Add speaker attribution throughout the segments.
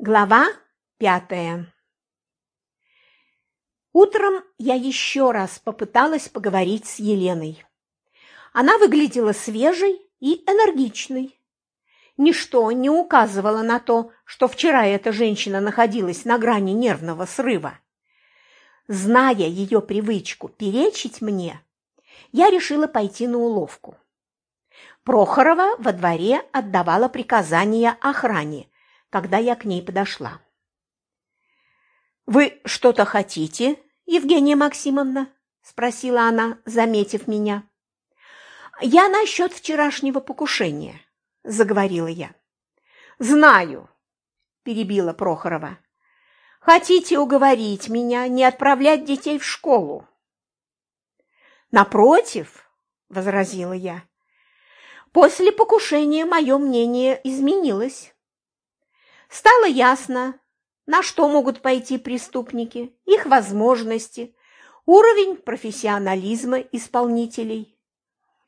Speaker 1: Глава пятая Утром я еще раз попыталась поговорить с Еленой. Она выглядела свежей и энергичной. Ничто не указывало на то, что вчера эта женщина находилась на грани нервного срыва. Зная ее привычку перечить мне, я решила пойти на уловку. Прохорова во дворе отдавала приказания охране, когда я к ней подошла. «Вы что-то хотите, Евгения Максимовна?» – спросила она, заметив меня. «Я насчет вчерашнего покушения», – заговорила я. «Знаю», – перебила Прохорова. «Хотите уговорить меня не отправлять детей в школу?» «Напротив», – возразила я, – «после покушения мое мнение изменилось». Стало ясно, на что могут пойти преступники, их возможности, уровень профессионализма исполнителей.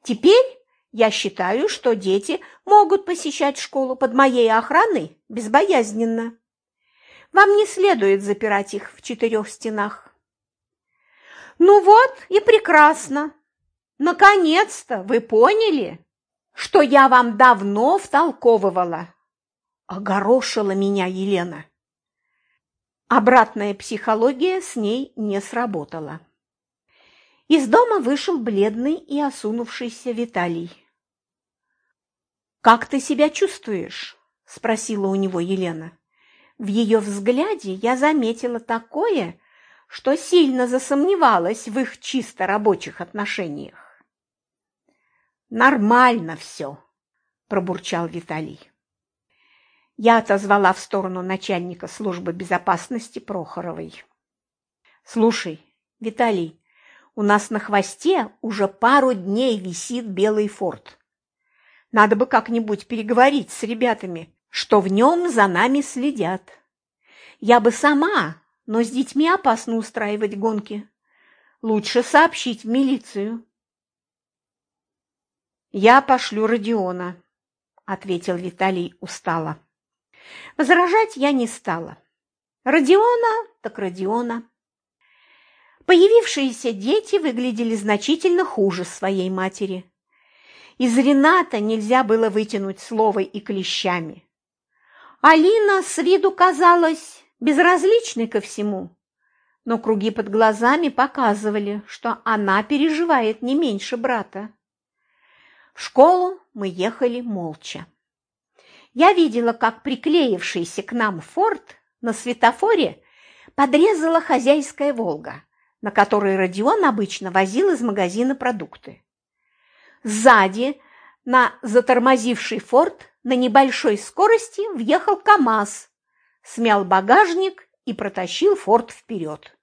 Speaker 1: Теперь я считаю, что дети могут посещать школу под моей охраной безбоязненно. Вам не следует запирать их в четырех стенах. Ну вот и прекрасно. Наконец-то вы поняли, что я вам давно втолковывала. Огорошила меня Елена. Обратная психология с ней не сработала. Из дома вышел бледный и осунувшийся Виталий. «Как ты себя чувствуешь?» – спросила у него Елена. В ее взгляде я заметила такое, что сильно засомневалась в их чисто рабочих отношениях. «Нормально все», – пробурчал Виталий. Я отозвала в сторону начальника службы безопасности Прохоровой. «Слушай, Виталий, у нас на хвосте уже пару дней висит белый форт. Надо бы как-нибудь переговорить с ребятами, что в нем за нами следят. Я бы сама, но с детьми опасно устраивать гонки. Лучше сообщить в милицию». «Я пошлю Родиона», – ответил Виталий устало. Возражать я не стала. Родиона так Родиона. Появившиеся дети выглядели значительно хуже своей матери. Из Рената нельзя было вытянуть словой и клещами. Алина с виду казалась безразличной ко всему, но круги под глазами показывали, что она переживает не меньше брата. В школу мы ехали молча. Я видела, как приклеившийся к нам форт на светофоре подрезала хозяйская «Волга», на которой Родион обычно возил из магазина продукты. Сзади на затормозивший форт на небольшой скорости въехал КАМАЗ, смял багажник и протащил форт вперед.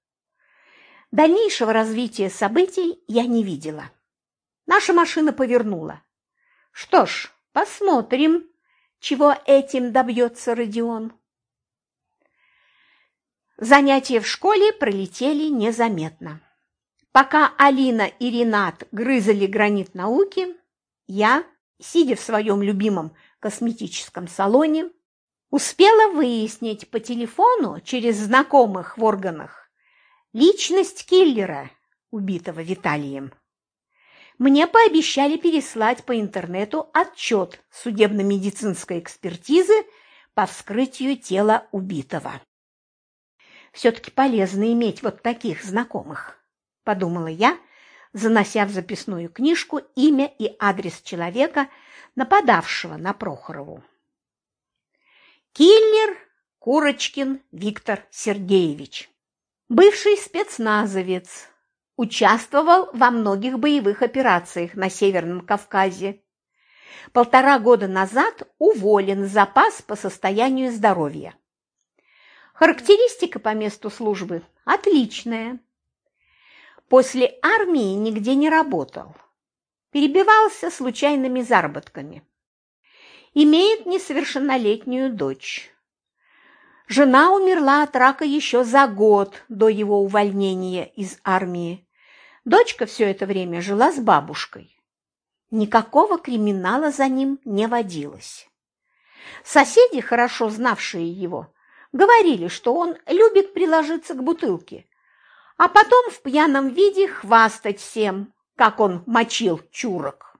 Speaker 1: Дальнейшего развития событий я не видела. Наша машина повернула. Что ж, посмотрим, чего этим добьется Родион. Занятия в школе пролетели незаметно. Пока Алина и Ренат грызали гранит науки, я, сидя в своем любимом косметическом салоне, успела выяснить по телефону через знакомых в органах личность киллера, убитого Виталием мне пообещали переслать по интернету отчет судебно-медицинской экспертизы по вскрытию тела убитого. Все-таки полезно иметь вот таких знакомых, подумала я, занося в записную книжку имя и адрес человека, нападавшего на Прохорову. Киллер Курочкин Виктор Сергеевич, бывший спецназовец, Участвовал во многих боевых операциях на Северном Кавказе. Полтора года назад уволен в запас по состоянию здоровья. Характеристика по месту службы отличная. После армии нигде не работал. Перебивался случайными заработками. Имеет несовершеннолетнюю дочь. Жена умерла от рака еще за год до его увольнения из армии. Дочка все это время жила с бабушкой. Никакого криминала за ним не водилось. Соседи, хорошо знавшие его, Говорили, что он любит приложиться к бутылке, а потом в пьяном виде хвастать всем, как он мочил чурок.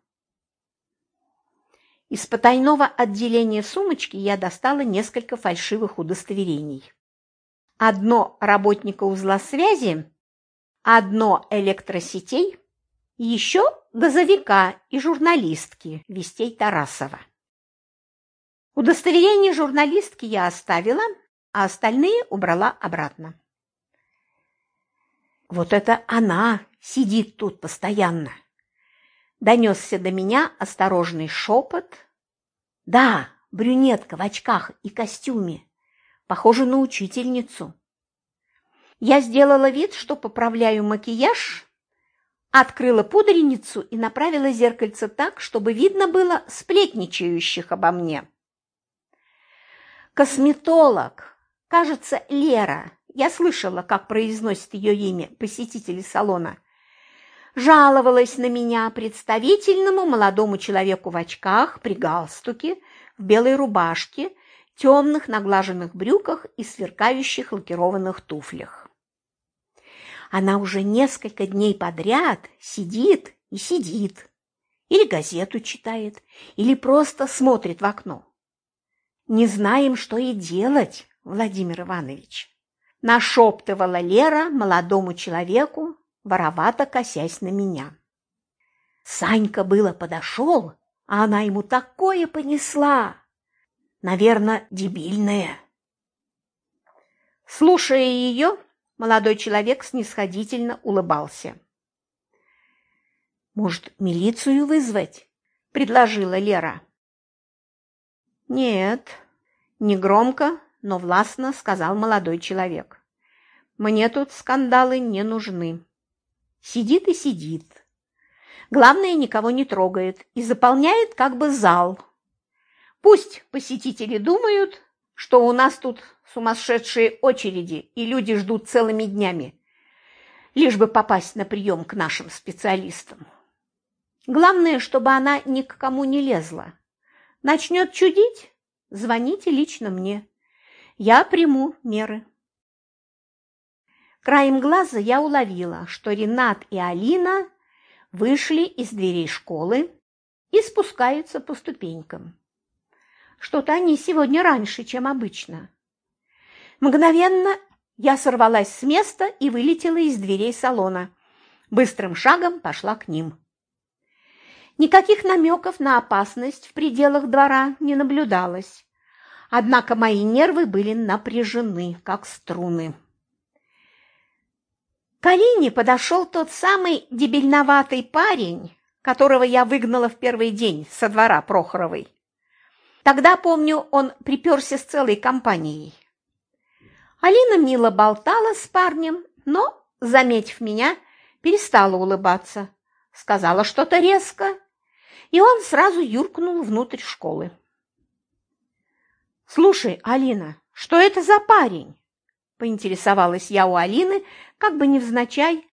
Speaker 1: Из потайного отделения сумочки я достала несколько фальшивых удостоверений. Одно работника узла связи, одно электросетей, еще газовика и журналистки Вестей Тарасова. Удостоверение журналистки я оставила, а остальные убрала обратно. Вот это она сидит тут постоянно. Донесся до меня осторожный шепот. Да, брюнетка в очках и костюме, похожа на учительницу. Я сделала вид, что поправляю макияж, открыла пудреницу и направила зеркальце так, чтобы видно было сплетничающих обо мне. Косметолог, кажется, Лера, я слышала, как произносит ее имя посетители салона, жаловалась на меня представительному молодому человеку в очках, при галстуке, в белой рубашке, темных наглаженных брюках и сверкающих лакированных туфлях. Она уже несколько дней подряд сидит и сидит, или газету читает, или просто смотрит в окно. Не знаем, что и делать, Владимир Иванович. Нашептывала Лера молодому человеку, воровато косясь на меня. Санька было подошел, а она ему такое понесла. Наверное, дебильное. Слушая ее, молодой человек снисходительно улыбался. «Может, милицию вызвать?» – предложила Лера. «Нет», – негромко, но властно сказал молодой человек. «Мне тут скандалы не нужны». Сидит и сидит. Главное, никого не трогает и заполняет как бы зал. Пусть посетители думают, что у нас тут сумасшедшие очереди и люди ждут целыми днями, лишь бы попасть на прием к нашим специалистам. Главное, чтобы она ни к кому не лезла. Начнет чудить, звоните лично мне. Я приму меры. Краем глаза я уловила, что Ренат и Алина вышли из дверей школы и спускаются по ступенькам. Что-то они сегодня раньше, чем обычно. Мгновенно я сорвалась с места и вылетела из дверей салона. Быстрым шагом пошла к ним. Никаких намеков на опасность в пределах двора не наблюдалось. Однако мои нервы были напряжены, как струны. К Алине подошел тот самый дебильноватый парень, которого я выгнала в первый день со двора Прохоровой. Тогда, помню, он приперся с целой компанией. Алина мило болтала с парнем, но, заметив меня, перестала улыбаться, сказала что-то резко, и он сразу юркнул внутрь школы. «Слушай, Алина, что это за парень?» поинтересовалась я у Алины, как бы невзначай,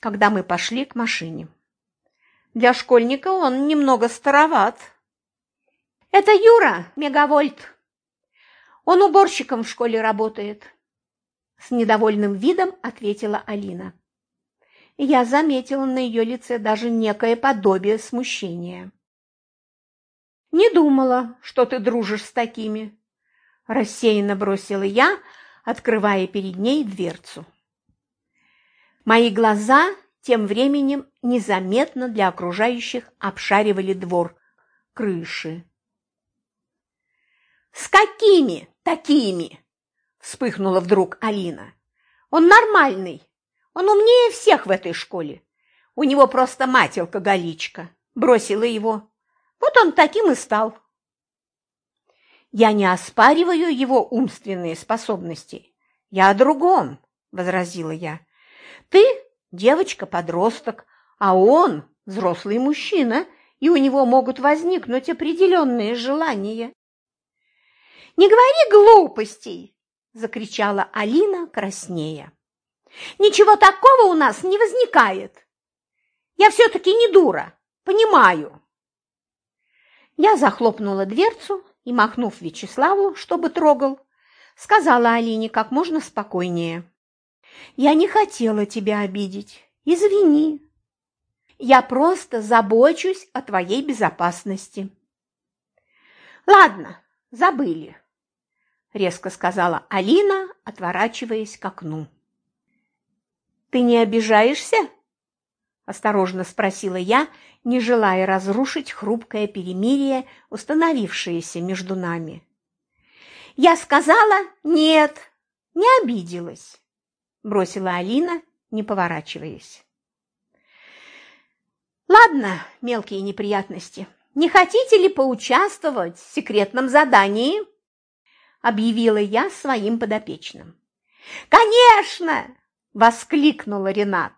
Speaker 1: когда мы пошли к машине. Для школьника он немного староват. Это Юра, мегавольт. Он уборщиком в школе работает. С недовольным видом ответила Алина. Я заметила на ее лице даже некое подобие смущения. «Не думала, что ты дружишь с такими», – рассеянно бросила я, открывая перед ней дверцу. Мои глаза тем временем незаметно для окружающих обшаривали двор, крыши. «С какими такими?» – вспыхнула вдруг Алина. «Он нормальный, он умнее всех в этой школе. У него просто мать алкоголичка, бросила его. Вот он таким и стал». Я не оспариваю его умственные способности. Я о другом, возразила я. Ты девочка-подросток, а он взрослый мужчина, и у него могут возникнуть определенные желания. «Не говори глупостей!» – закричала Алина краснея. «Ничего такого у нас не возникает. Я все-таки не дура, понимаю». Я захлопнула дверцу и, махнув Вячеславу, чтобы трогал, сказала Алине как можно спокойнее. «Я не хотела тебя обидеть. Извини. Я просто забочусь о твоей безопасности». «Ладно, забыли», – резко сказала Алина, отворачиваясь к окну. «Ты не обижаешься?» – осторожно спросила я, не желая разрушить хрупкое перемирие, установившееся между нами. «Я сказала нет, не обиделась», – бросила Алина, не поворачиваясь. «Ладно, мелкие неприятности, не хотите ли поучаствовать в секретном задании?» – объявила я своим подопечным. «Конечно!» – воскликнула Ренат.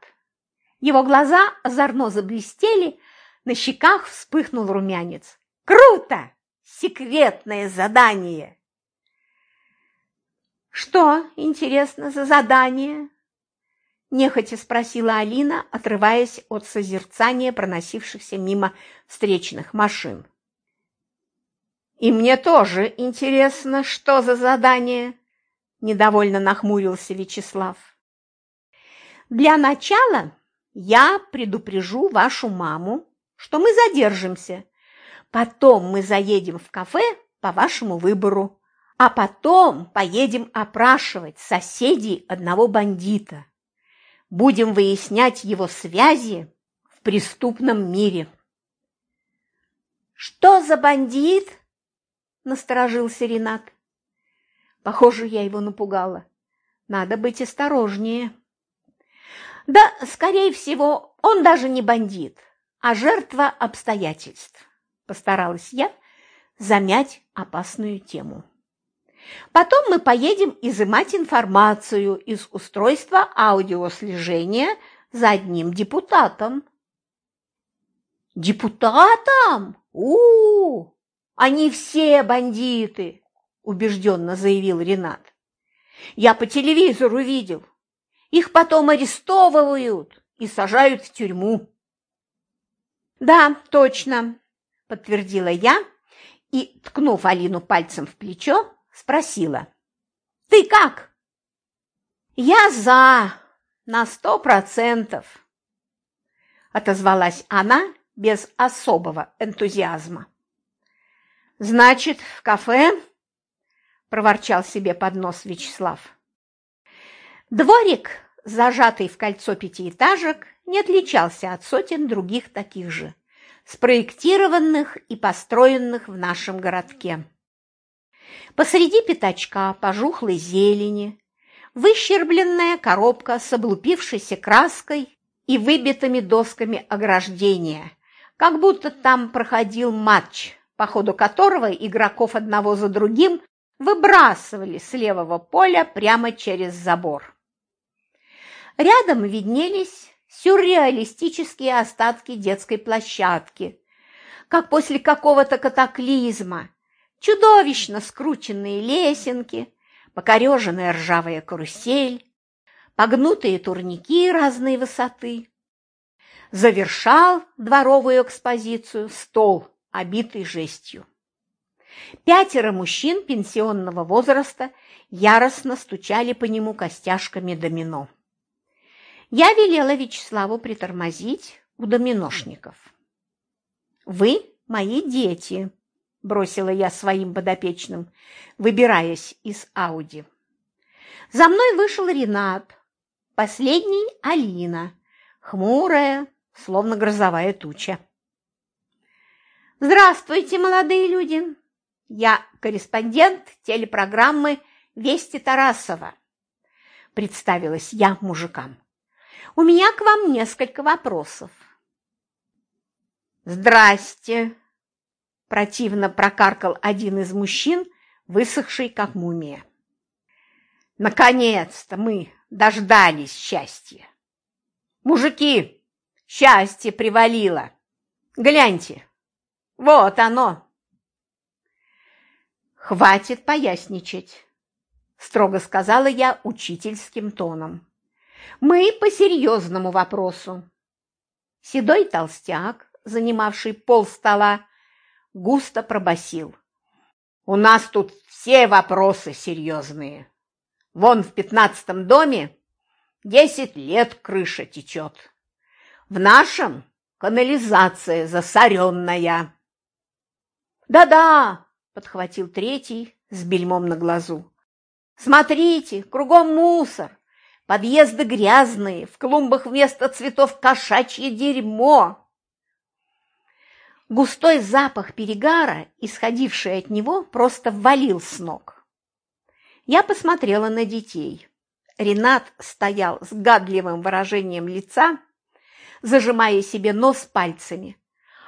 Speaker 1: Его глаза озорно заблестели, на щеках вспыхнул румянец. «Круто! Секретное задание!» «Что, интересно, за задание?» Нехотя спросила Алина, отрываясь от созерцания проносившихся мимо встречных машин. «И мне тоже интересно, что за задание?» – недовольно нахмурился Вячеслав. «Для начала я предупрежу вашу маму, что мы задержимся. Потом мы заедем в кафе по вашему выбору, а потом поедем опрашивать соседей одного бандита. Будем выяснять его связи в преступном мире». «Что за бандит?» – насторожился Ренат. Похоже, я его напугала. Надо быть осторожнее. Да, скорее всего, он даже не бандит, а жертва обстоятельств. Постаралась я замять опасную тему. Потом мы поедем изымать информацию из устройства аудиослежения за одним депутатом. Депутатом? У, -у, они все бандиты, убежденно заявил Ренат. Я по телевизору видел. Их потом арестовывают и сажают в тюрьму. Да, точно, подтвердила я и, ткнув Алину пальцем в плечо, спросила. Ты как? Я за, на сто процентов, отозвалась она без особого энтузиазма. «Значит, в кафе?» – проворчал себе под нос Вячеслав. Дворик, зажатый в кольцо пятиэтажек, не отличался от сотен других таких же, спроектированных и построенных в нашем городке. Посреди пятачка пожухлой зелени, выщербленная коробка с облупившейся краской и выбитыми досками ограждения, как будто там проходил матч по ходу которого игроков одного за другим выбрасывали с левого поля прямо через забор. Рядом виднелись сюрреалистические остатки детской площадки, как после какого-то катаклизма, чудовищно скрученные лесенки, покореженная ржавая карусель, погнутые турники разной высоты. Завершал дворовую экспозицию стол обитый жестью. Пятеро мужчин пенсионного возраста яростно стучали по нему костяшками домино. Я велела Вячеславу притормозить у доминошников. «Вы мои дети», – бросила я своим подопечным, выбираясь из Ауди. За мной вышел Ренат, последний – Алина, хмурая, словно грозовая туча. Здравствуйте, молодые люди! Я корреспондент телепрограммы «Вести Тарасова», – представилась я мужикам. У меня к вам несколько вопросов. «Здрасте!» – противно прокаркал один из мужчин, высохший как мумия. «Наконец-то мы дождались счастья! Мужики, счастье привалило! Гляньте!» Вот оно. Хватит поясничать, строго сказала я учительским тоном. Мы по серьезному вопросу. Седой толстяк, занимавший пол стола, густо пробасил. У нас тут все вопросы серьезные. Вон в пятнадцатом доме десять лет крыша течет. В нашем канализация засоренная. Да-да, подхватил третий с бельмом на глазу. Смотрите, кругом мусор, подъезды грязные, в клумбах вместо цветов кошачье дерьмо. Густой запах перегара, исходивший от него, просто ввалил с ног. Я посмотрела на детей. Ренат стоял с гадливым выражением лица, зажимая себе нос пальцами,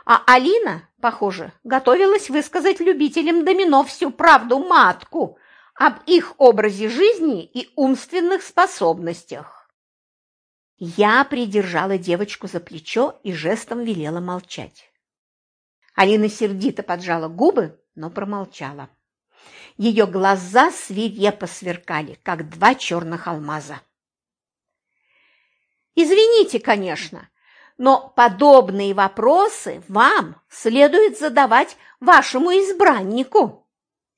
Speaker 1: а Алина, похоже, готовилась высказать любителям домино всю правду матку об их образе жизни и умственных способностях. Я придержала девочку за плечо и жестом велела молчать. Алина сердито поджала губы, но промолчала. Ее глаза свирепо сверкали, как два черных алмаза. «Извините, конечно, но подобные вопросы вам следует задавать вашему избраннику,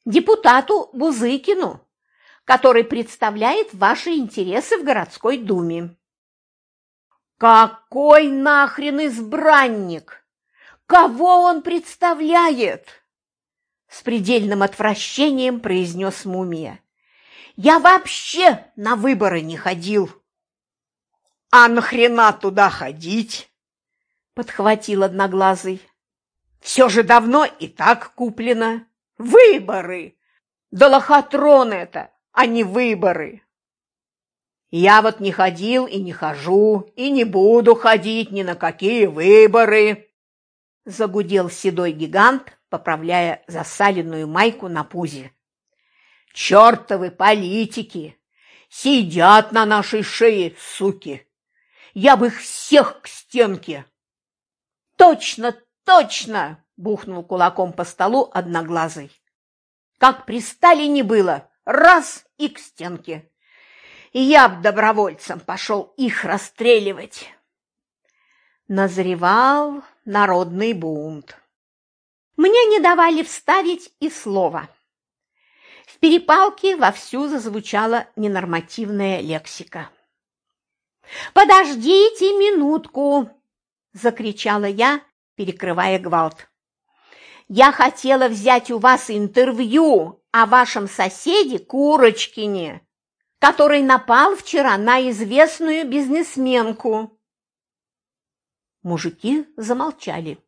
Speaker 1: депутату Бузыкину, который представляет ваши интересы в городской думе». «Какой нахрен избранник?» Кого он представляет? С предельным отвращением произнес мумия. Я вообще на выборы не ходил. А нахрена туда ходить? Подхватил одноглазый. Все же давно и так куплено. Выборы! Да лохотрон это, а не выборы. Я вот не ходил и не хожу, и не буду ходить ни на какие выборы. Загудел седой гигант, поправляя засаленную майку на пузе. Чертовы политики! Сидят на нашей шее, суки! Я бы их всех к стенке! Точно, точно! Бухнул кулаком по столу одноглазый. Как при Сталине было, раз и к стенке. Я б добровольцем пошел их расстреливать. Назревал народный бунт. Мне не давали вставить и слова. В перепалке вовсю зазвучала ненормативная лексика. «Подождите минутку!» – закричала я, перекрывая гвалт. «Я хотела взять у вас интервью о вашем соседе Курочкине, который напал вчера на известную бизнесменку. Мужики замолчали.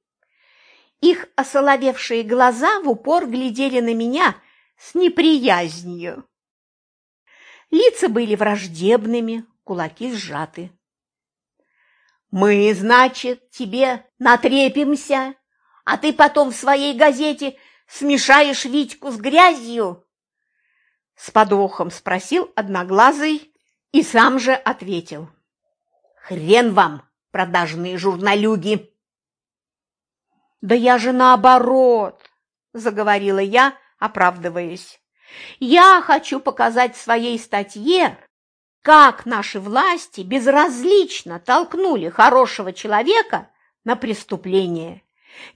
Speaker 1: Их осоловевшие глаза в упор глядели на меня с неприязнью. Лица были враждебными, кулаки сжаты. «Мы, значит, тебе натрепимся, а ты потом в своей газете смешаешь Витьку с грязью?» С подвохом спросил одноглазый и сам же ответил. «Хрен вам, продажные журналюги. «Да я же наоборот!» – заговорила я, оправдываясь. «Я хочу показать в своей статье, как наши власти безразлично толкнули хорошего человека на преступление.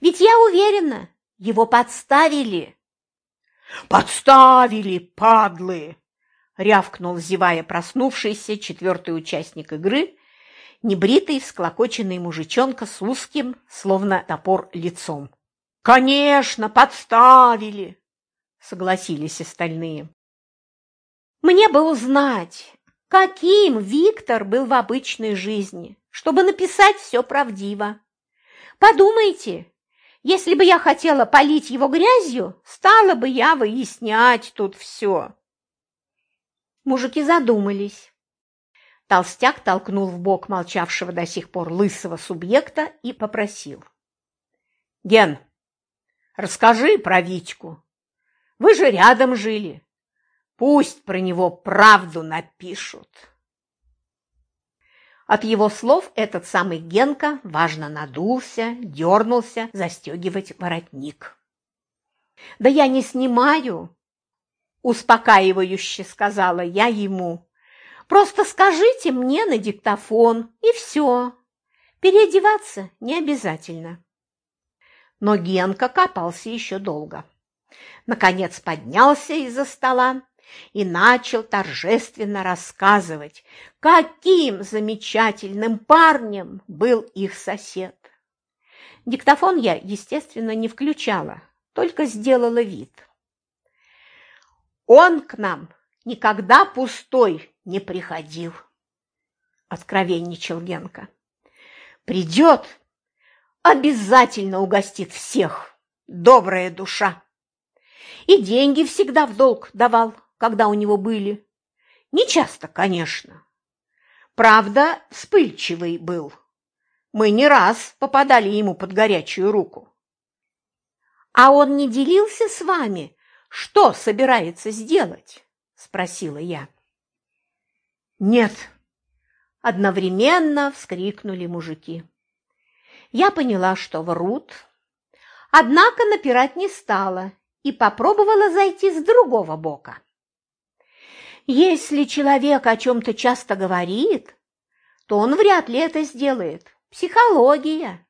Speaker 1: Ведь я уверена, его подставили». «Подставили, падлы!» – рявкнул, зевая проснувшийся четвертый участник игры небритый, всклокоченный мужичонка с узким, словно топор, лицом. «Конечно, подставили!» – согласились остальные. «Мне бы узнать, каким Виктор был в обычной жизни, чтобы написать все правдиво. Подумайте, если бы я хотела полить его грязью, стала бы я выяснять тут все». Мужики задумались. Толстяк толкнул в бок молчавшего до сих пор лысого субъекта и попросил. «Ген, расскажи про Витьку. Вы же рядом жили. Пусть про него правду напишут». От его слов этот самый Генка важно надулся, дернулся застегивать воротник. «Да я не снимаю!» – успокаивающе сказала я ему, Просто скажите мне на диктофон, и все. Переодеваться не обязательно. Но Генка копался еще долго. Наконец поднялся из-за стола и начал торжественно рассказывать, каким замечательным парнем был их сосед. Диктофон я, естественно, не включала, только сделала вид. Он к нам никогда пустой не приходил, откровенничал Генка. Придет, обязательно угостит всех, добрая душа. И деньги всегда в долг давал, когда у него были. Не часто, конечно. Правда, вспыльчивый был. Мы не раз попадали ему под горячую руку. А он не делился с вами, что собирается сделать? спросила я. Нет, одновременно вскрикнули мужики. Я поняла, что врут, однако напирать не стала и попробовала зайти с другого бока. Если человек о чем-то часто говорит, то он вряд ли это сделает. Психология.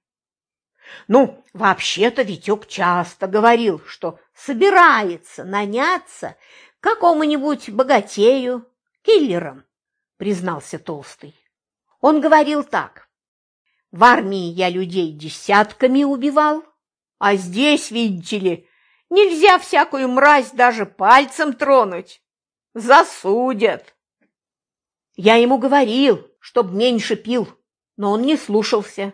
Speaker 1: Ну, вообще-то Витек часто говорил, что собирается наняться какому-нибудь богатею, киллером, признался Толстый. Он говорил так. В армии я людей десятками убивал, а здесь, видите ли, нельзя всякую мразь даже пальцем тронуть. Засудят. Я ему говорил, чтоб меньше пил, но он не слушался.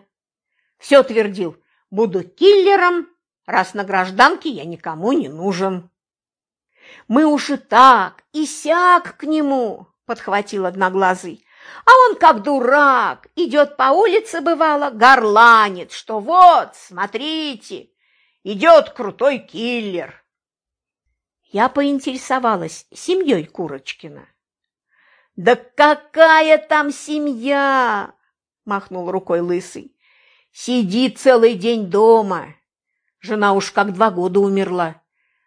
Speaker 1: Все твердил, буду киллером, раз на гражданке я никому не нужен. Мы уж и так, и сяк к нему, подхватил одноглазый. А он, как дурак, идет по улице, бывало, горланит, что вот, смотрите, идет крутой киллер. Я поинтересовалась семьей Курочкина. «Да какая там семья!» – махнул рукой лысый. «Сидит целый день дома. Жена уж как два года умерла.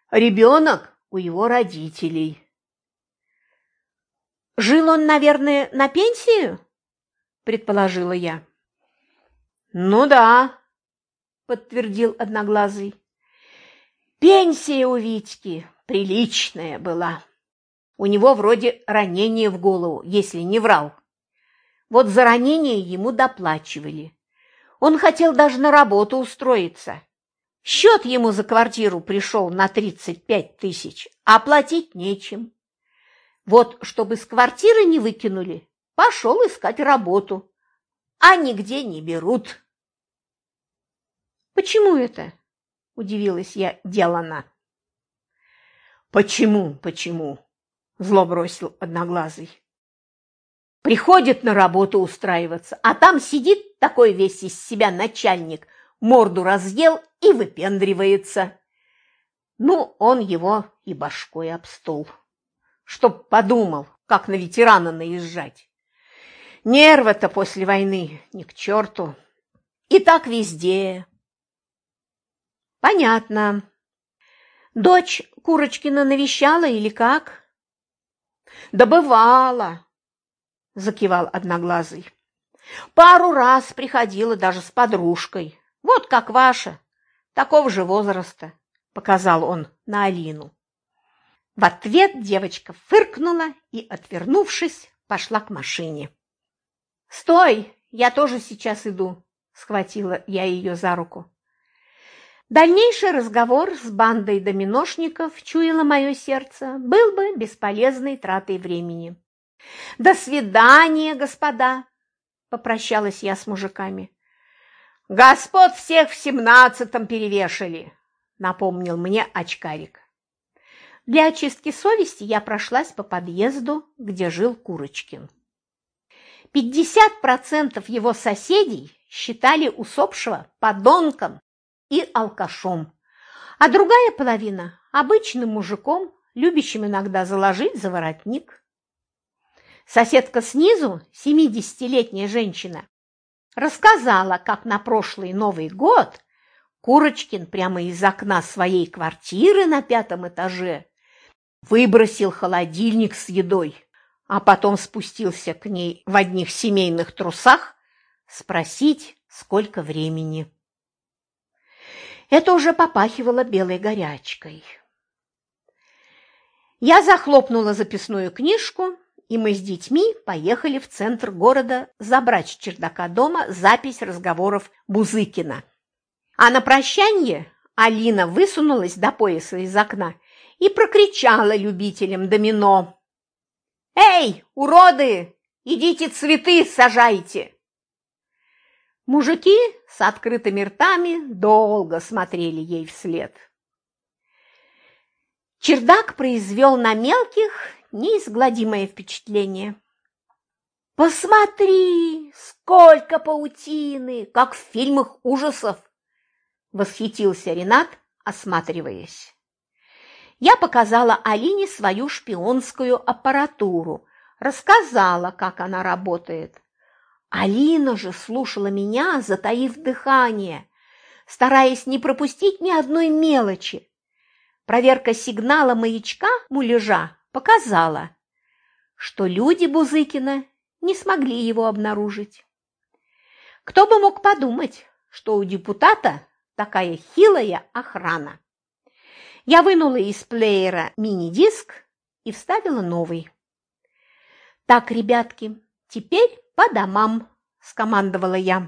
Speaker 1: Ребенок у его родителей». «Жил он, наверное, на пенсию?» – предположила я. «Ну да», – подтвердил Одноглазый. «Пенсия у Витьки приличная была». У него вроде ранение в голову, если не врал. Вот за ранение ему доплачивали. Он хотел даже на работу устроиться. Счет ему за квартиру пришел на 35 тысяч, а платить нечем. Вот, чтобы с квартиры не выкинули, пошел искать работу, а нигде не берут. «Почему это?» – удивилась я делана. «Почему, почему?» зло бросил одноглазый. Приходит на работу устраиваться, а там сидит такой весь из себя начальник, морду разъел и выпендривается. Ну, он его и башкой об стол, чтоб подумал, как на ветерана наезжать. Нервы-то после войны ни к черту. И так везде. Понятно. Дочь Курочкина навещала или как? Да бывало, закивал одноглазый. Пару раз приходила даже с подружкой. Вот как ваша, такого же возраста, показал он на Алину. В ответ девочка фыркнула и, отвернувшись, пошла к машине. «Стой, я тоже сейчас иду», – схватила я ее за руку. Дальнейший разговор с бандой доминошников, чуяло мое сердце, был бы бесполезной тратой времени. «До свидания, господа!» – попрощалась я с мужиками. «Господ всех в семнадцатом перевешали!» – напомнил мне очкарик. Для очистки совести я прошлась по подъезду, где жил Курочкин. Пятьдесят процентов его соседей считали усопшего подонком и алкашом, а другая половина – обычным мужиком, любящим иногда заложить за воротник. Соседка снизу, семидесятилетняя женщина, рассказала, как на прошлый Новый год Курочкин прямо из окна своей квартиры на пятом этаже выбросил холодильник с едой, а потом спустился к ней в одних семейных трусах спросить, сколько времени. Это уже попахивало белой горячкой. Я захлопнула записную книжку, и мы с детьми поехали в центр города забрать с чердака дома запись разговоров Бузыкина. А на прощание Алина высунулась до пояса из окна и прокричала любителям домино. «Эй, уроды, идите цветы сажайте!» Мужики с открытыми ртами долго смотрели ей вслед. Чердак произвел на мелких неизгладимое впечатление. «Посмотри, сколько паутины, как в фильмах ужасов!» – восхитился Ренат, осматриваясь. Я показала Алине свою шпионскую аппаратуру, рассказала, как она работает. Алина же слушала меня, затаив дыхание, стараясь не пропустить ни одной мелочи. Проверка сигнала маячка муляжа показала, что люди Бузыкина не смогли его обнаружить. Кто бы мог подумать, что у депутата такая хилая охрана. Я вынула из плеера мини-диск и вставила новый. «Так, ребятки, теперь по домам», – скомандовала я.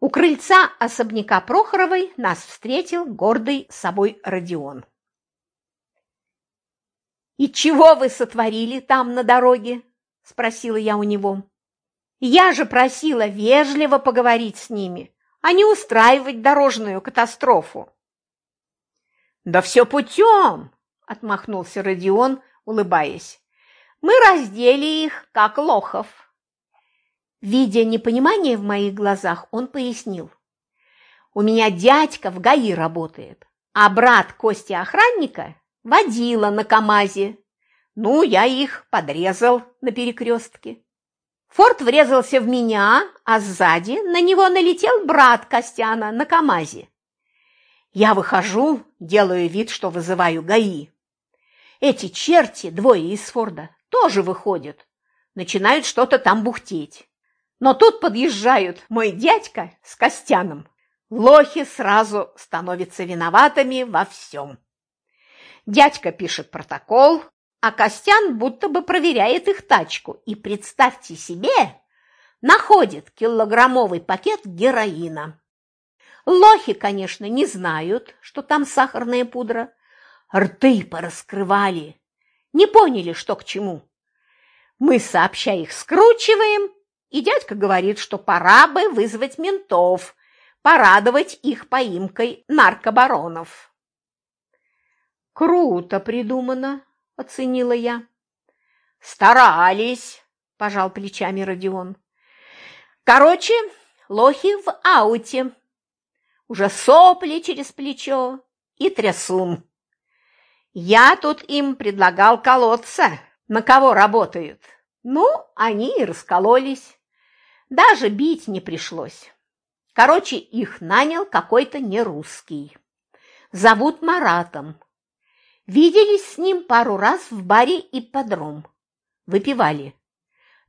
Speaker 1: У крыльца особняка Прохоровой нас встретил гордый собой Родион. «И чего вы сотворили там на дороге?» – спросила я у него. «Я же просила вежливо поговорить с ними, а не устраивать дорожную катастрофу». «Да все путем!» – отмахнулся Родион, улыбаясь. «Мы раздели их, как лохов». Видя непонимание в моих глазах, он пояснил. «У меня дядька в ГАИ работает, а брат Кости охранника водила на КамАЗе. Ну, я их подрезал на перекрестке. Форд врезался в меня, а сзади на него налетел брат Костяна на КамАЗе. Я выхожу, делаю вид, что вызываю ГАИ. Эти черти, двое из Форда, тоже выходят, начинают что-то там бухтеть. Но тут подъезжают мой дядька с Костяном. Лохи сразу становятся виноватыми во всем. Дядька пишет протокол, а Костян будто бы проверяет их тачку. И представьте себе, находит килограммовый пакет героина. Лохи, конечно, не знают, что там сахарная пудра. Рты пораскрывали, не поняли, что к чему. Мы сообща их скручиваем, и дядька говорит, что пора бы вызвать ментов, порадовать их поимкой наркобаронов. Круто придумано, оценила я. Старались, пожал плечами Родион. Короче, лохи в ауте. Уже сопли через плечо и трясун. Я тут им предлагал колоться, на кого работают. Ну, они и раскололись. Даже бить не пришлось. Короче, их нанял какой-то нерусский. Зовут Маратом. Виделись с ним пару раз в баре «Ипподром». Выпивали.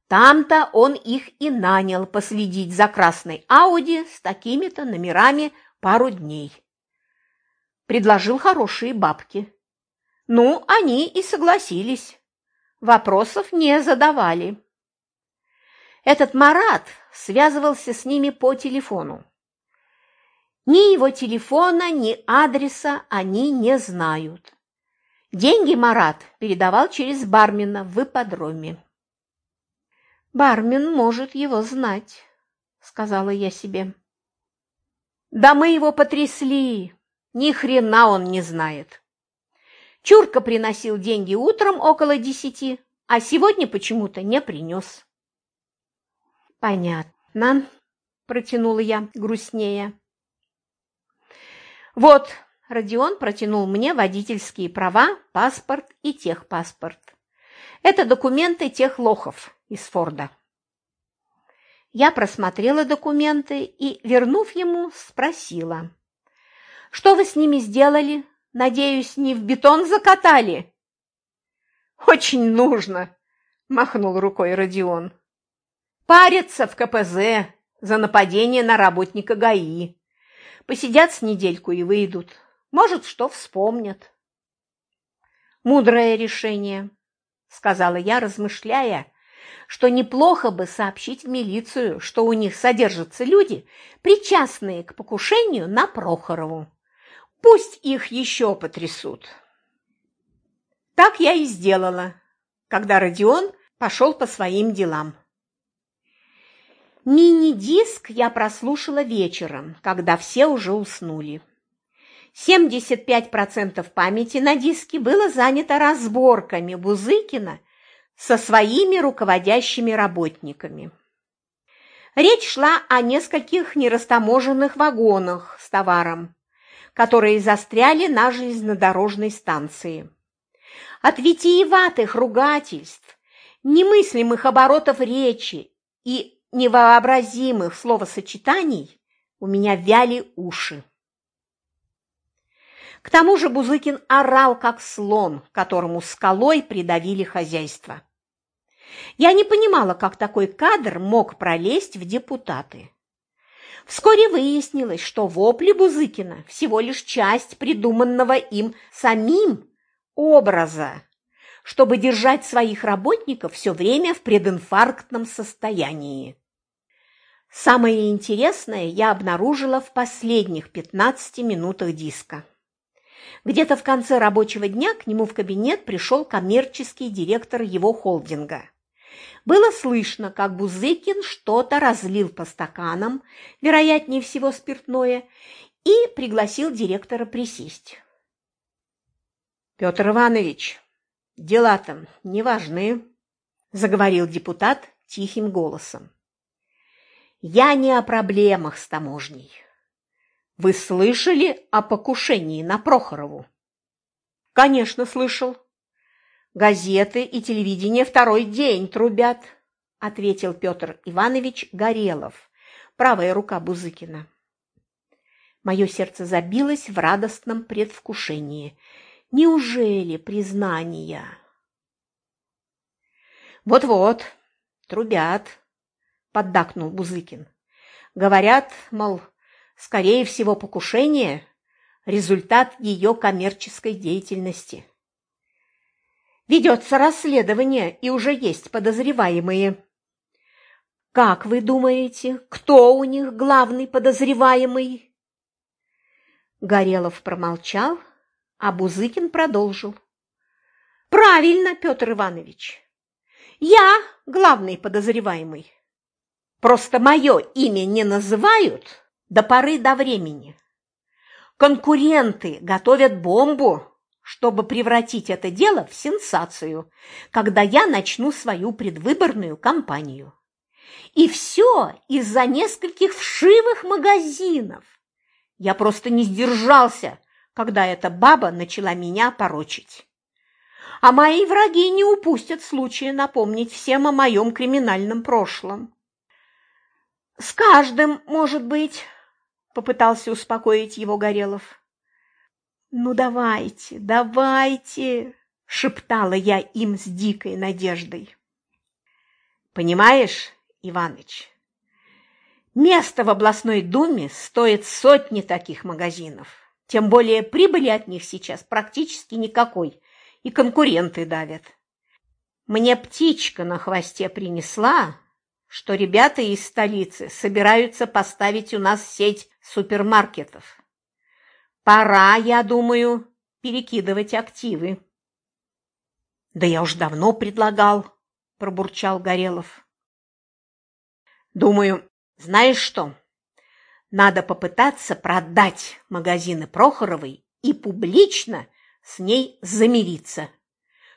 Speaker 1: Там-то он их и нанял последить за красной Ауди с такими-то номерами пару дней. Предложил хорошие бабки. Ну, они и согласились. Вопросов не задавали. Этот Марат связывался с ними по телефону. Ни его телефона, ни адреса они не знают. Деньги Марат передавал через бармена в ипподроме. «Бармен может его знать», — сказала я себе. «Да мы его потрясли! Ни хрена он не знает!» Чурка приносил деньги утром около десяти, а сегодня почему-то не принес. «Понятно», – протянула я грустнее. «Вот, Родион протянул мне водительские права, паспорт и техпаспорт. Это документы тех лохов из Форда. Я просмотрела документы и, вернув ему, спросила. «Что вы с ними сделали? Надеюсь, не в бетон закатали?» «Очень нужно», – махнул рукой Родион. «Парятся в КПЗ за нападение на работника ГАИ. Посидят с недельку и выйдут. Может, что вспомнят. Мудрое решение, сказала я, размышляя, что неплохо бы сообщить в милицию, что у них содержатся люди, причастные к покушению на Прохорову. Пусть их еще потрясут. Так я и сделала, когда Родион пошел по своим делам. Мини-диск я прослушала вечером, когда все уже уснули. 75% памяти на диске было занято разборками Бузыкина со своими руководящими работниками. Речь шла о нескольких нерастаможенных вагонах с товаром, которые застряли на железнодорожной станции. От витиеватых ругательств, немыслимых оборотов речи и невообразимых словосочетаний у меня вяли уши. К тому же Бузыкин орал, как слон, которому скалой придавили хозяйство. Я не понимала, как такой кадр мог пролезть в депутаты. Вскоре выяснилось, что вопли Бузыкина всего лишь часть придуманного им самим образа, чтобы держать своих работников все время в прединфарктном состоянии. Самое интересное я обнаружила в последних 15 минутах диска. Где-то в конце рабочего дня к нему в кабинет пришел коммерческий директор его холдинга. Было слышно, как Бузыкин что-то разлил по стаканам, вероятнее всего спиртное, и пригласил директора присесть. «Петр Иванович, дела там неважные», – заговорил депутат тихим голосом. Я не о проблемах с таможней. Вы слышали о покушении на Прохорову? Конечно, слышал. Газеты и телевидение второй день трубят, ответил Петр Иванович Горелов, правая рука Бузыкина. Мое сердце забилось в радостном предвкушении. Неужели признание? Вот-вот, трубят, – поддакнул Бузыкин. «Говорят, мол, скорее всего, покушение – результат ее коммерческой деятельности. Ведется расследование, и уже есть подозреваемые». «Как вы думаете, кто у них главный подозреваемый?» Горелов промолчал, а Бузыкин продолжил. «Правильно, Петр Иванович. Я главный подозреваемый. Просто мое имя не называют до поры до времени. Конкуренты готовят бомбу, чтобы превратить это дело в сенсацию, когда я начну свою предвыборную кампанию. И все из-за нескольких вшивых магазинов. Я просто не сдержался, когда эта баба начала меня порочить. А мои враги не упустят случая напомнить всем о моем криминальном прошлом. «С каждым, может быть», – попытался успокоить его Горелов. «Ну давайте, давайте», – шептала я им с дикой надеждой. «Понимаешь, Иваныч, место в областной думе стоит сотни таких магазинов, тем более прибыли от них сейчас практически никакой, и конкуренты давят. Мне птичка на хвосте принесла, что ребята из столицы собираются поставить у нас сеть супермаркетов. Пора, я думаю, перекидывать активы. Да я уж давно предлагал, пробурчал Горелов. Думаю, знаешь что? Надо попытаться продать магазины Прохоровой и публично с ней замириться,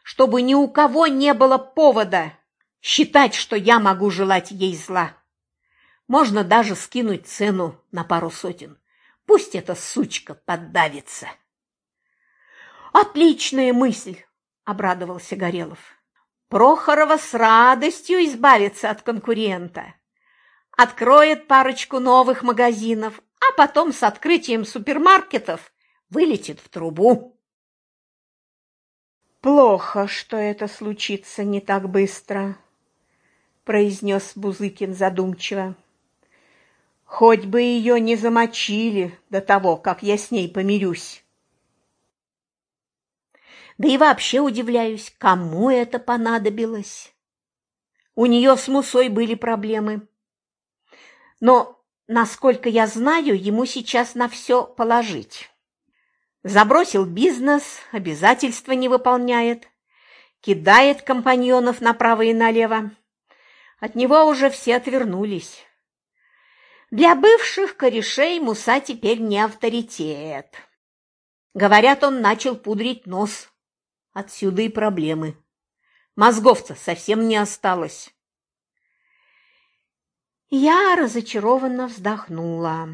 Speaker 1: чтобы ни у кого не было повода считать, что я могу желать ей зла. Можно даже скинуть цену на пару сотен. Пусть эта сучка поддавится. Отличная мысль, обрадовался Горелов. Прохорова с радостью избавится от конкурента. Откроет парочку новых магазинов, а потом с открытием супермаркетов вылетит в трубу. Плохо, что это случится не так быстро, – произнес Бузыкин задумчиво. «Хоть бы ее не замочили до того, как я с ней помирюсь». Да и вообще удивляюсь, кому это понадобилось. У нее с Мусой были проблемы. Но, насколько я знаю, ему сейчас на все положить. Забросил бизнес, обязательства не выполняет, кидает компаньонов направо и налево. От него уже все отвернулись. Для бывших корешей Муса теперь не авторитет. Говорят, он начал пудрить нос. Отсюда и проблемы. Мозгов-то совсем не осталось. Я разочарованно вздохнула.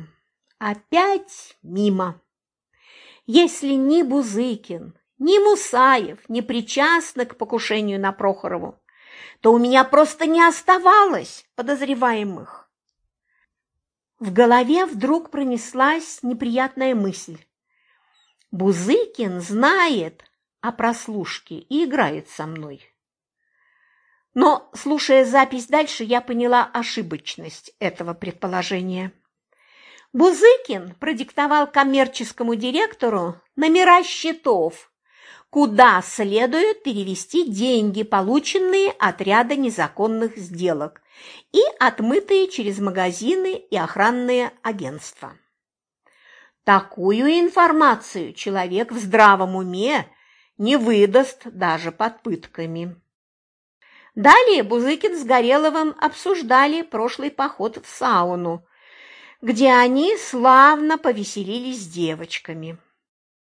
Speaker 1: Опять мимо. Если ни Бузыкин, ни Мусаев не причастны к покушению на Прохорову, то у меня просто не оставалось подозреваемых. В голове вдруг пронеслась неприятная мысль. Бузыкин знает о прослушке и играет со мной. Но, слушая запись дальше, я поняла ошибочность этого предположения. Бузыкин продиктовал коммерческому директору номера счетов, куда следует перевести деньги, полученные от ряда незаконных сделок и отмытые через магазины и охранные агентства. Такую информацию человек в здравом уме не выдаст даже под пытками. Далее Бузыкин с Гореловым обсуждали прошлый поход в сауну, где они славно повеселились с девочками.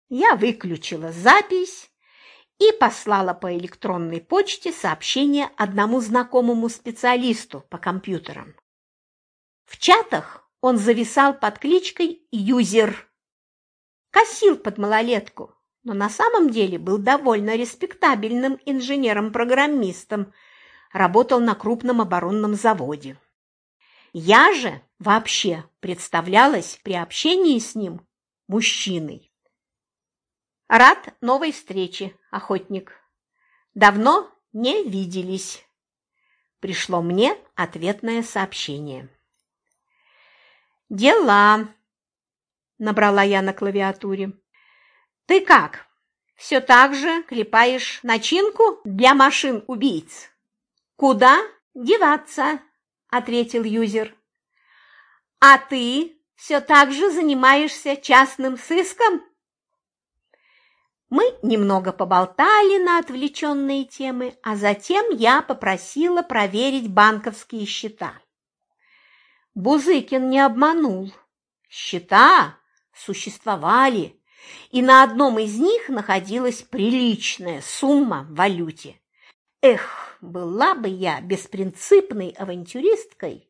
Speaker 1: Я выключила запись и послала по электронной почте сообщение одному знакомому специалисту по компьютерам. В чатах он зависал под кличкой «Юзер». Косил под малолетку, но на самом деле был довольно респектабельным инженером-программистом, работал на крупном оборонном заводе. Я же вообще представлялась при общении с ним мужчиной. Рад новой встрече, охотник. Давно не виделись. Пришло мне ответное сообщение. Дела, набрала я на клавиатуре. Ты как? Все так же клепаешь начинку для машин-убийц? Куда деваться? ответил юзер. А ты все так же занимаешься частным сыском? Мы немного поболтали на отвлеченные темы, а затем я попросила проверить банковские счета. Бузыкин не обманул. Счета существовали, и на одном из них находилась приличная сумма в валюте. Эх, была бы я беспринципной авантюристкой,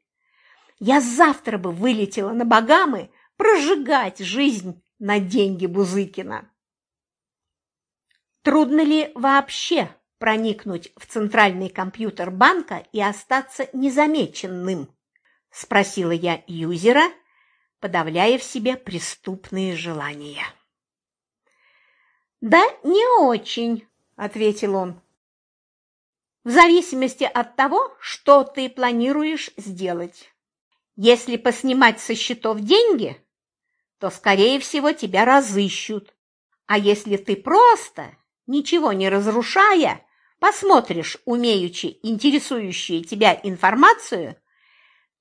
Speaker 1: я завтра бы вылетела на Багамы прожигать жизнь на деньги Бузыкина. Трудно ли вообще проникнуть в центральный компьютер банка и остаться незамеченным? Спросила я юзера, подавляя в себе преступные желания. «Да не очень», – ответил он. «В зависимости от того, что ты планируешь сделать. Если поснимать со счетов деньги, то, скорее всего, тебя разыщут. А если ты просто ничего не разрушая, посмотришь умеючи интересующую тебя информацию,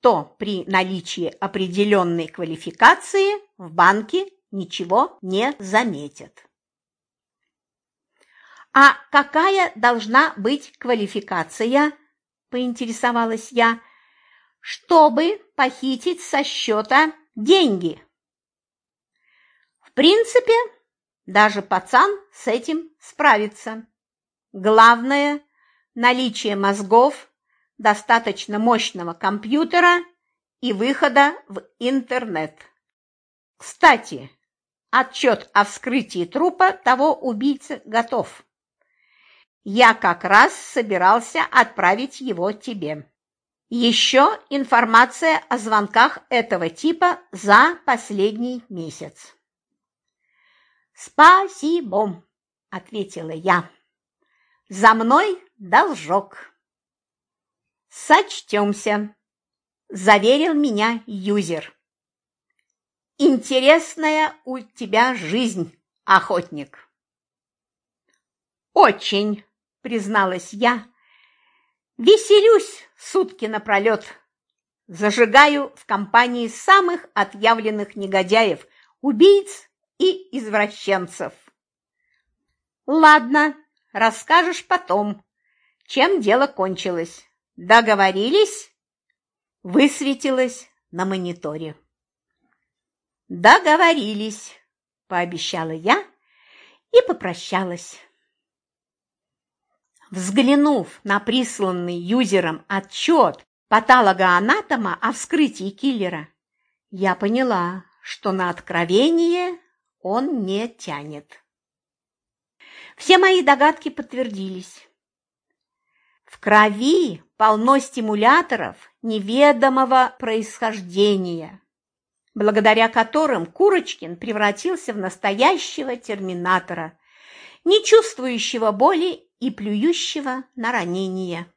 Speaker 1: то при наличии определенной квалификации в банке ничего не заметят. «А какая должна быть квалификация?» – поинтересовалась я, – «чтобы похитить со счета деньги». В принципе, даже пацан с этим справится. Главное – наличие мозгов, достаточно мощного компьютера и выхода в интернет. Кстати, отчет о вскрытии трупа того убийцы готов. Я как раз собирался отправить его тебе. Еще информация о звонках этого типа за последний месяц. «Спасибо», – ответила я. «За мной должок». «Сочтемся», – заверил меня юзер. «Интересная у тебя жизнь, охотник». Очень, призналась я. Веселюсь сутки напролет. Зажигаю в компании самых отъявленных негодяев, убийц и извращенцев. Ладно, расскажешь потом, чем дело кончилось. Договорились? Высветилось на мониторе. Договорились, пообещала я и попрощалась. Взглянув на присланный юзером отчет патологоанатома о вскрытии киллера, я поняла, что на откровение он не тянет. Все мои догадки подтвердились. В крови полно стимуляторов неведомого происхождения, благодаря которым Курочкин превратился в настоящего терминатора, не чувствующего боли и плюющего на ранения.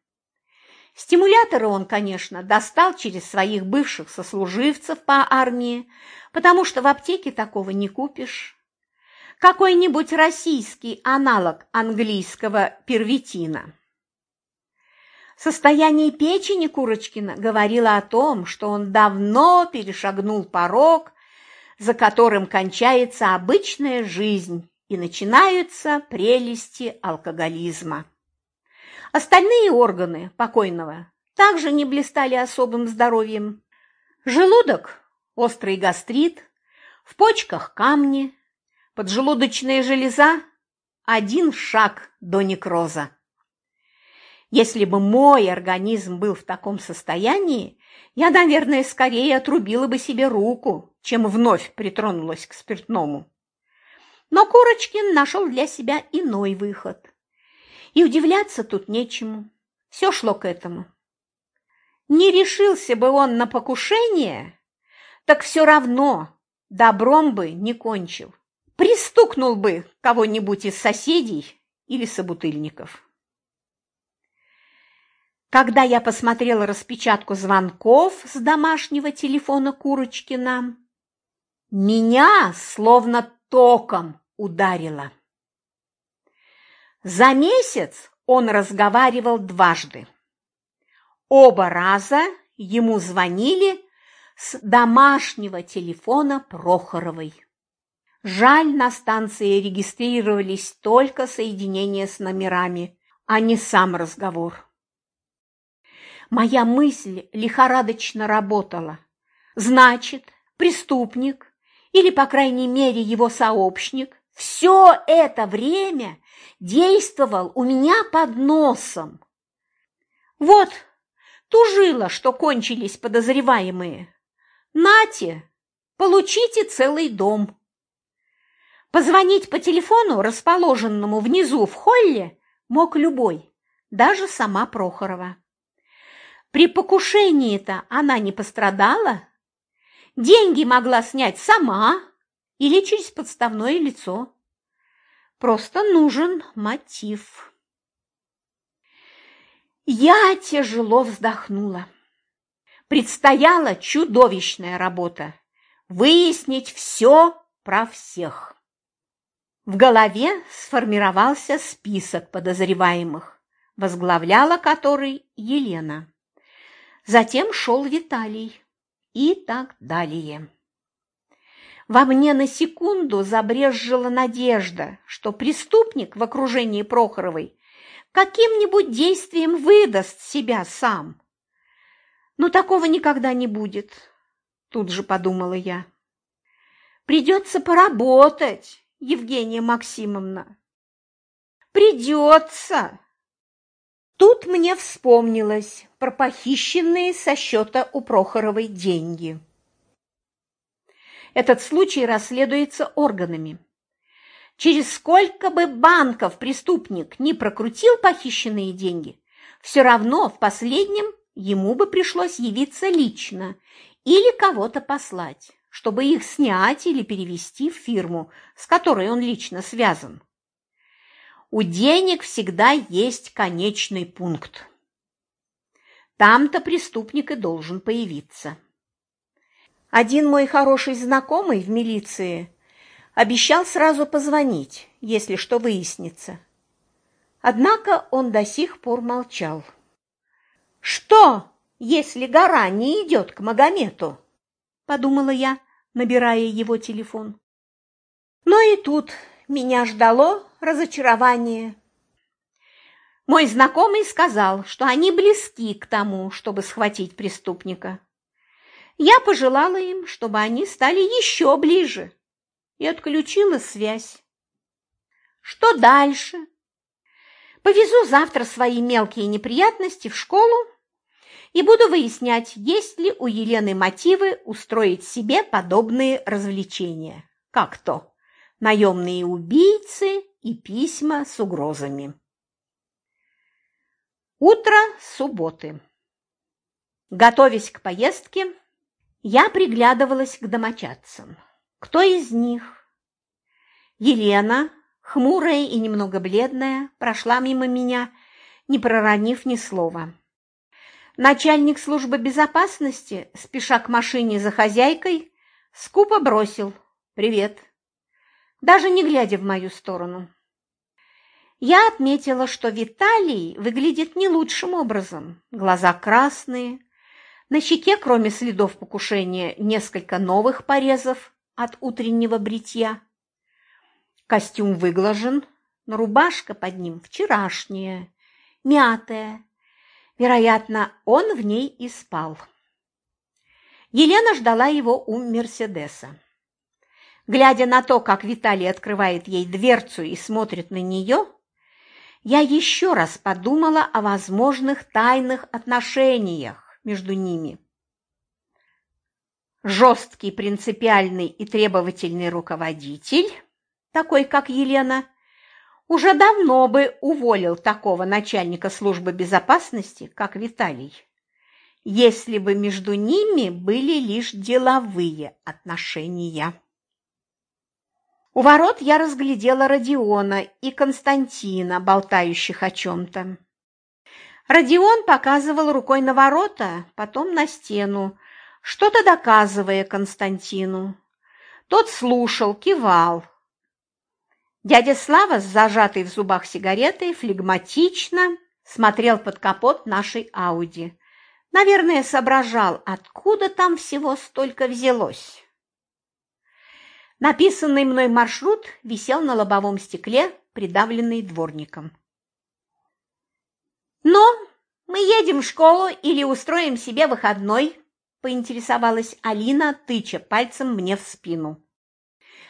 Speaker 1: Стимуляторы он, конечно, достал через своих бывших сослуживцев по армии, потому что в аптеке такого не купишь. Какой-нибудь российский аналог английского первитина. Состояние печени Курочкина говорило о том, что он давно перешагнул порог, за которым кончается обычная жизнь и начинаются прелести алкоголизма. Остальные органы покойного также не блистали особым здоровьем. Желудок – острый гастрит, в почках – камни, поджелудочная железа – один шаг до некроза. Если бы мой организм был в таком состоянии, я, наверное, скорее отрубила бы себе руку, чем вновь притронулась к спиртному. Но Курочкин нашел для себя иной выход. И удивляться тут нечему. Все шло к этому. Не решился бы он на покушение, так все равно добром бы не кончил. Пристукнул бы кого-нибудь из соседей или собутыльников. Когда я посмотрела распечатку звонков с домашнего телефона Курочкина, меня словно током ударило. За месяц он разговаривал дважды. Оба раза ему звонили с домашнего телефона Прохоровой. Жаль, на станции регистрировались только соединения с номерами, а не сам разговор. Моя мысль лихорадочно работала. Значит, преступник или, по крайней мере, его сообщник, все это время действовал у меня под носом. Вот, тужило, что кончились подозреваемые. Нате, получите целый дом. Позвонить по телефону, расположенному внизу в холле, мог любой, даже сама Прохорова. При покушении-то она не пострадала, Деньги могла снять сама или через подставное лицо. Просто нужен мотив. Я тяжело вздохнула. Предстояла чудовищная работа – выяснить все про всех. В голове сформировался список подозреваемых, возглавляла который Елена. Затем шел Виталий и так далее. Во мне на секунду забрезжила надежда, что преступник в окружении Прохоровой каким-нибудь действием выдаст себя сам. Но такого никогда не будет, тут же подумала я. Придется поработать, Евгения Максимовна. Придется. Тут мне вспомнилось про похищенные со счета у Прохоровой деньги. Этот случай расследуется органами. Через сколько бы банков преступник не прокрутил похищенные деньги, все равно в последнем ему бы пришлось явиться лично или кого-то послать, чтобы их снять или перевести в фирму, с которой он лично связан у денег всегда есть конечный пункт. Там-то преступник и должен появиться. Один мой хороший знакомый в милиции обещал сразу позвонить, если что выяснится. Однако он до сих пор молчал. «Что, если гора не идет к Магомету?» – подумала я, набирая его телефон. Но и тут меня ждало разочарование. Мой знакомый сказал, что они близки к тому, чтобы схватить преступника. Я пожелала им, чтобы они стали еще ближе, и отключила связь. Что дальше? Повезу завтра свои мелкие неприятности в школу и буду выяснять, есть ли у Елены мотивы устроить себе подобные развлечения. Как то наемные убийцы и письма с угрозами. Утро субботы. Готовясь к поездке, я приглядывалась к домочадцам. Кто из них? Елена, хмурая и немного бледная, прошла мимо меня, не проронив ни слова. Начальник службы безопасности, спеша к машине за хозяйкой, скупо бросил «Привет», даже не глядя в мою сторону. Я отметила, что Виталий выглядит не лучшим образом. Глаза красные, на щеке, кроме следов покушения, несколько новых порезов от утреннего бритья. Костюм выглажен, но рубашка под ним вчерашняя, мятая. Вероятно, он в ней и спал. Елена ждала его у Мерседеса. Глядя на то, как Виталий открывает ей дверцу и смотрит на нее, я еще раз подумала о возможных тайных отношениях, между ними. Жесткий, принципиальный и требовательный руководитель, такой как Елена, уже давно бы уволил такого начальника службы безопасности, как Виталий, если бы между ними были лишь деловые отношения. У ворот я разглядела Родиона и Константина, болтающих о чем-то. Родион показывал рукой на ворота, потом на стену, что-то доказывая Константину. Тот слушал, кивал. Дядя Слава с зажатой в зубах сигаретой флегматично смотрел под капот нашей Ауди. Наверное, соображал, откуда там всего столько взялось. Написанный мной маршрут висел на лобовом стекле, придавленный дворником. «Но мы едем в школу или устроим себе выходной?» – поинтересовалась Алина, тыча пальцем мне в спину.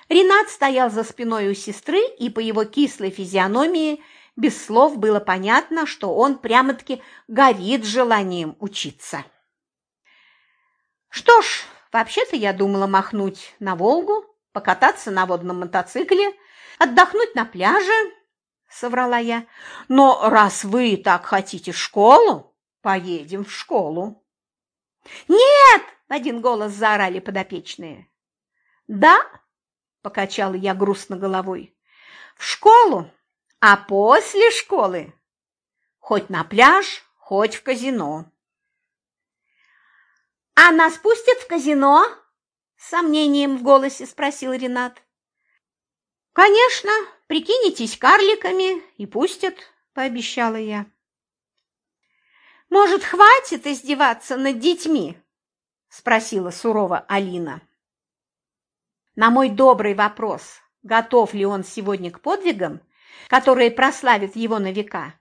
Speaker 1: Ренат стоял за спиной у сестры, и по его кислой физиономии без слов было понятно, что он прямо-таки горит желанием учиться. Что ж, вообще-то я думала махнуть на Волгу, покататься на водном мотоцикле, отдохнуть на пляже, – соврала я. «Но раз вы так хотите школу, поедем в школу». «Нет!» – в один голос заорали подопечные. «Да?» – покачала я грустно головой. «В школу, а после школы хоть на пляж, хоть в казино». «А нас пустят в казино?» – с сомнением в голосе спросил Ренат. «Конечно, прикинетесь карликами и пустят», – пообещала я. «Может, хватит издеваться над детьми?» – спросила сурово Алина. На мой добрый вопрос, готов ли он сегодня к подвигам, которые прославят его на века,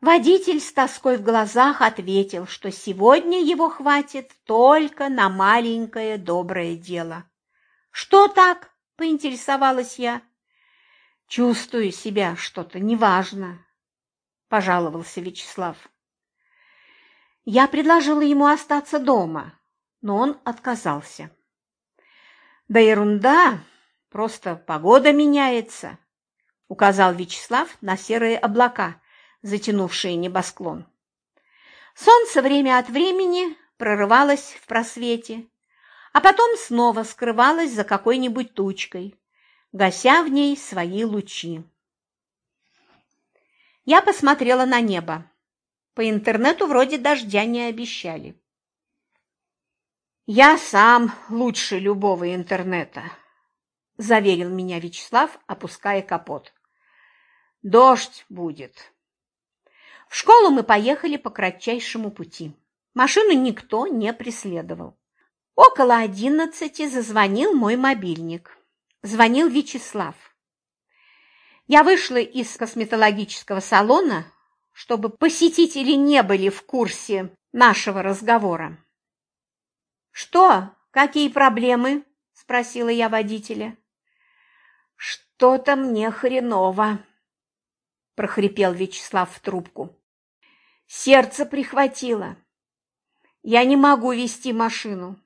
Speaker 1: водитель с тоской в глазах ответил, что сегодня его хватит только на маленькое доброе дело. «Что так?» – поинтересовалась я. «Чувствую себя что-то неважно», – пожаловался Вячеслав. Я предложила ему остаться дома, но он отказался. «Да ерунда, просто погода меняется», – указал Вячеслав на серые облака, затянувшие небосклон. Солнце время от времени прорывалось в просвете, а потом снова скрывалось за какой-нибудь тучкой, гася в ней свои лучи. Я посмотрела на небо. По интернету вроде дождя не обещали. «Я сам лучше любого интернета», – заверил меня Вячеслав, опуская капот. Дождь будет. В школу мы поехали по кратчайшему пути. Машину никто не преследовал. Около одиннадцати зазвонил мой мобильник. Звонил Вячеслав. Я вышла из косметологического салона, чтобы посетители не были в курсе нашего разговора. «Что? Какие проблемы?» – спросила я водителя. «Что-то мне хреново», – прохрипел Вячеслав в трубку. «Сердце прихватило. Я не могу вести машину».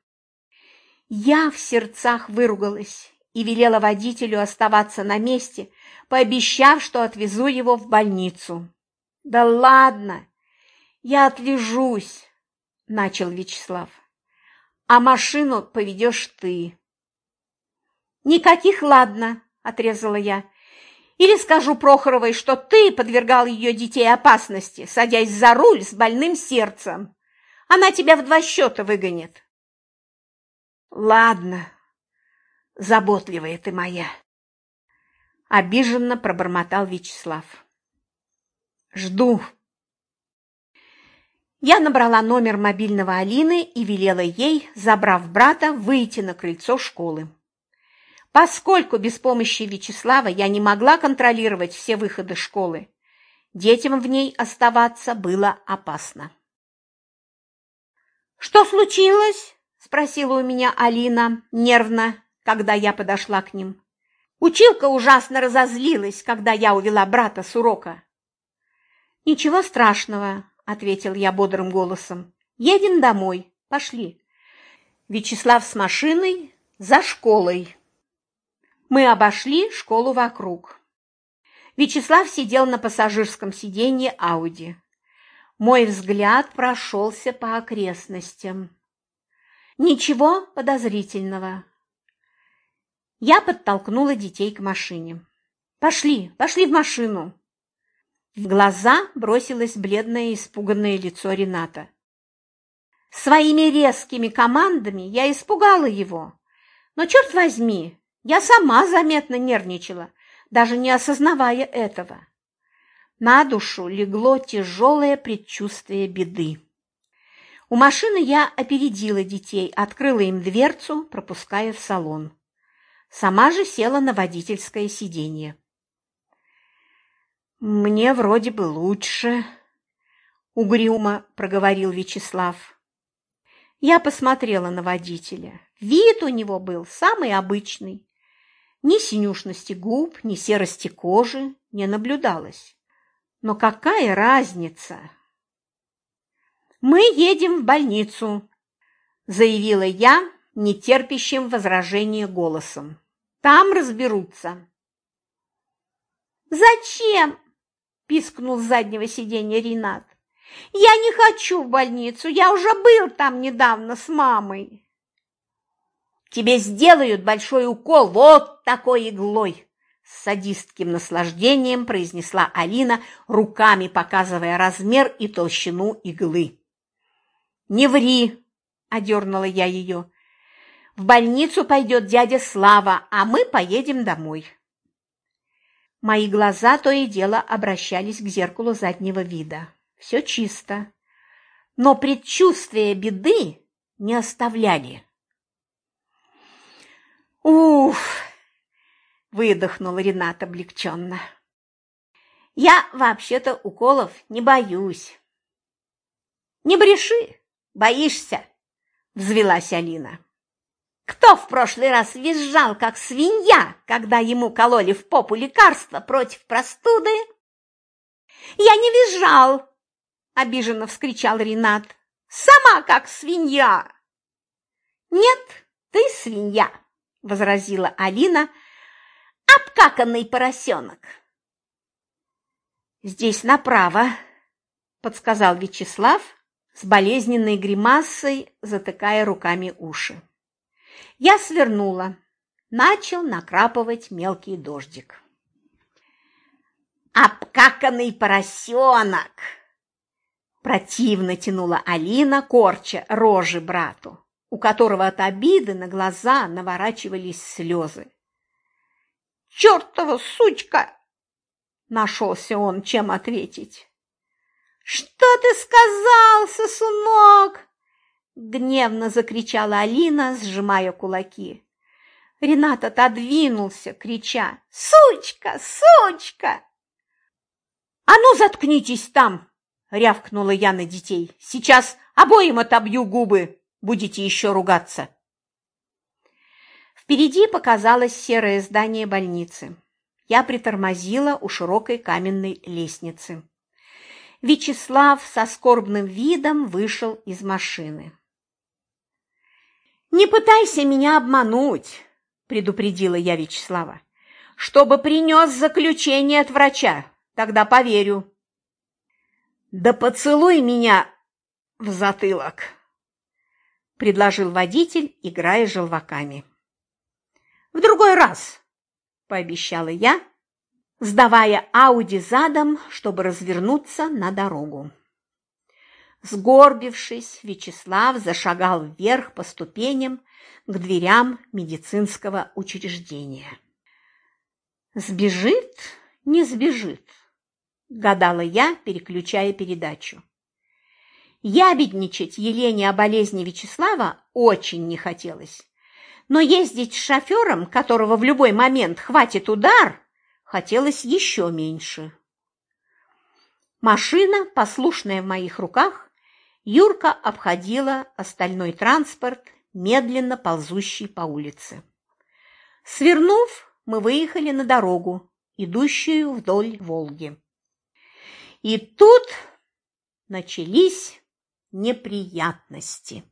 Speaker 1: Я в сердцах выругалась и велела водителю оставаться на месте, пообещав, что отвезу его в больницу. «Да ладно, я отлежусь», – начал Вячеслав. «А машину поведешь ты». «Никаких ладно», – отрезала я. «Или скажу Прохоровой, что ты подвергал ее детей опасности, садясь за руль с больным сердцем. Она тебя в два счета выгонит». «Ладно, заботливая ты моя», – обиженно пробормотал Вячеслав. «Жду». Я набрала номер мобильного Алины и велела ей, забрав брата, выйти на крыльцо школы. Поскольку без помощи Вячеслава я не могла контролировать все выходы школы, детям в ней оставаться было опасно. «Что случилось?» – спросила у меня Алина нервно, когда я подошла к ним. Училка ужасно разозлилась, когда я увела брата с урока. «Ничего страшного», – ответил я бодрым голосом. «Едем домой. Пошли». Вячеслав с машиной за школой. Мы обошли школу вокруг. Вячеслав сидел на пассажирском сиденье Ауди. Мой взгляд прошелся по окрестностям. Ничего подозрительного. Я подтолкнула детей к машине. «Пошли, пошли в машину!» В глаза бросилось бледное испуганное лицо Рената. Своими резкими командами я испугала его. Но, черт возьми, я сама заметно нервничала, даже не осознавая этого. На душу легло тяжелое предчувствие беды. У машины я опередила детей, открыла им дверцу, пропуская в салон. Сама же села на водительское сиденье. «Мне вроде бы лучше», — угрюмо проговорил Вячеслав. Я посмотрела на водителя. Вид у него был самый обычный. Ни синюшности губ, ни серости кожи не наблюдалось. Но какая разница? «Мы едем в больницу», – заявила я нетерпящим возражения голосом. «Там разберутся».
Speaker 2: «Зачем?» пискнул с заднего сиденья Ренат. «Я не хочу в больницу, я уже был там недавно с мамой».
Speaker 1: «Тебе сделают большой укол вот такой иглой!» С садистским наслаждением произнесла Алина, руками показывая размер и толщину иглы. «Не ври!» – одернула я ее. «В больницу пойдет дядя Слава, а мы поедем домой». Мои глаза то и дело обращались к зеркалу заднего вида. Все чисто. Но предчувствие беды не оставляли. «Уф!» – выдохнул Ренат облегченно. «Я вообще-то уколов не боюсь». «Не бреши, боишься!» – взвелась Алина. Кто в прошлый раз визжал, как свинья, когда ему кололи в попу лекарства против простуды?
Speaker 2: «Я не визжал!» – обиженно вскричал Ренат. «Сама как свинья!»
Speaker 1: «Нет, ты свинья!» – возразила Алина.
Speaker 2: «Обкаканный поросенок!»
Speaker 1: «Здесь направо», – подсказал Вячеслав с болезненной гримасой, затыкая руками уши. Я свернула. Начал накрапывать мелкий дождик.
Speaker 2: «Обкаканный поросенок!»
Speaker 1: Противно тянула Алина, корча рожи брату, у которого от обиды на глаза наворачивались слезы.
Speaker 2: «Чертова сучка!»
Speaker 1: Нашелся он, чем ответить. «Что ты сказал, сосунок?» Гневно закричала Алина, сжимая кулаки. Ренат отодвинулся, крича «Сучка! Сучка!» «А ну, заткнитесь там!» – рявкнула я на детей. «Сейчас обоим отобью губы, будете еще ругаться!» Впереди показалось серое здание больницы. Я притормозила у широкой каменной лестницы. Вячеслав со скорбным видом вышел из машины. «Не пытайся меня обмануть», – предупредила я Вячеслава, – «чтобы принес заключение от врача, тогда поверю». «Да поцелуй меня в затылок», – предложил водитель, играя желваками. «В другой раз», – пообещала я, сдавая Ауди задом, чтобы развернуться на дорогу. Сгорбившись, Вячеслав зашагал вверх по ступеням к дверям медицинского учреждения. «Сбежит, не сбежит», – гадала я, переключая передачу. Ябедничать Елене о болезни Вячеслава очень не хотелось но ездить с шофером, которого в любой момент хватит удар, хотелось еще меньше. Машина, послушная в моих руках, Юрка обходила остальной транспорт, медленно ползущий по улице. Свернув, мы выехали на дорогу, идущую вдоль Волги. И тут начались неприятности.